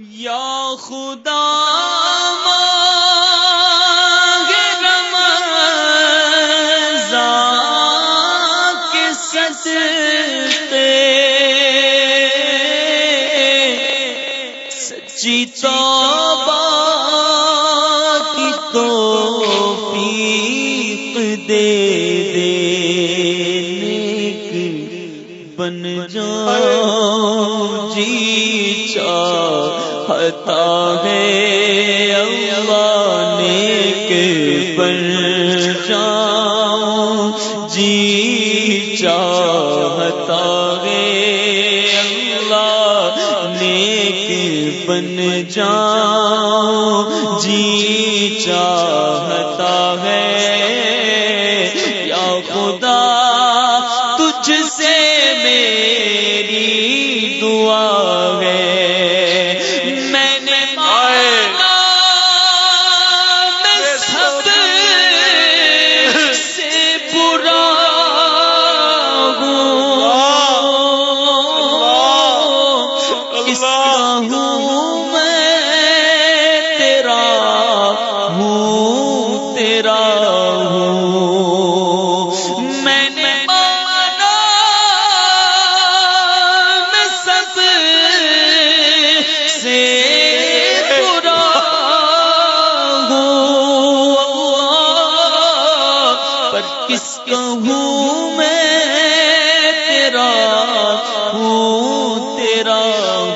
یا خدا سچی توبہ کی دے دے نیک بن جا جی چاہتا ہے اللہ نیک بن جاؤں جی چاہتا ہے اللہ نیک بن جاؤں جی چاہتا ہے یا خدا تجھ سے تیرا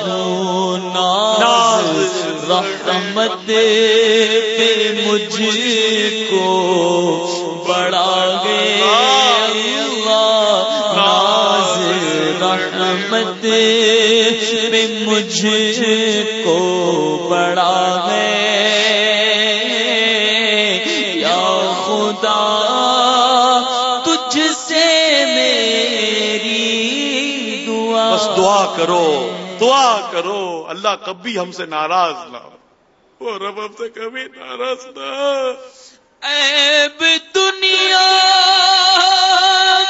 ہوں ناز، رحمت پہ مجھ کو بڑا گے ناز، رحمت پہ مجھ کو بڑا ہے یا خدا، تجھ سے میری دعا۔ بس دعا کرو۔ کرو اللہ کبھی ہم سے ناراض نہ ہو۔ وہ رب ہم سے کبھی ناراض نہ ہو۔ عیب دنیا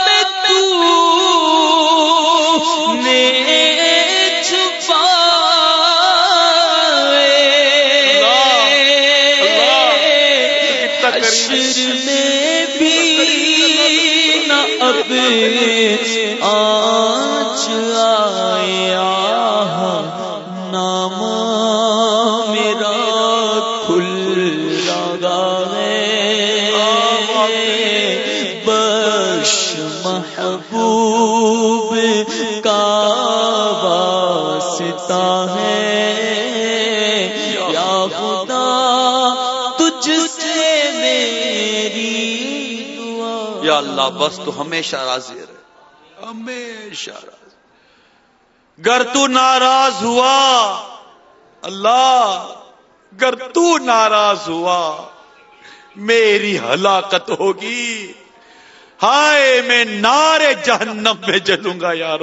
میں تو نے۔ حشر میں بھی نہ اب آج آیا محبوب کا واسطہ ہے۔ یا خدا، تجھ سے میری دعا۔ یا اللہ، بس تو ہمیشہ راضی رہے۔ ہمیشہ راضی۔ گر تو ناراض ہوا۔ اللہ، گر تو ناراض ہوا۔ میری ہلاکت ہوگی۔ ہائے میں نارے جہنم میں جلوں گا یار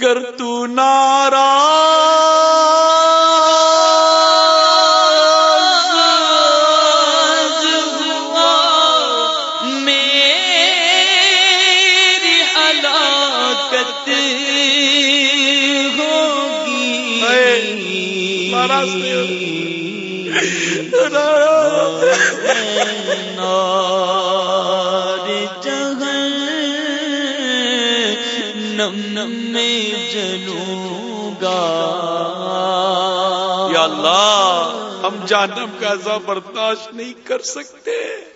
گر تو ناراض نار جہنم نم میں جلوں گا یا اللہ ہم جانم کا عذاب برداشت نہیں کر سکتے۔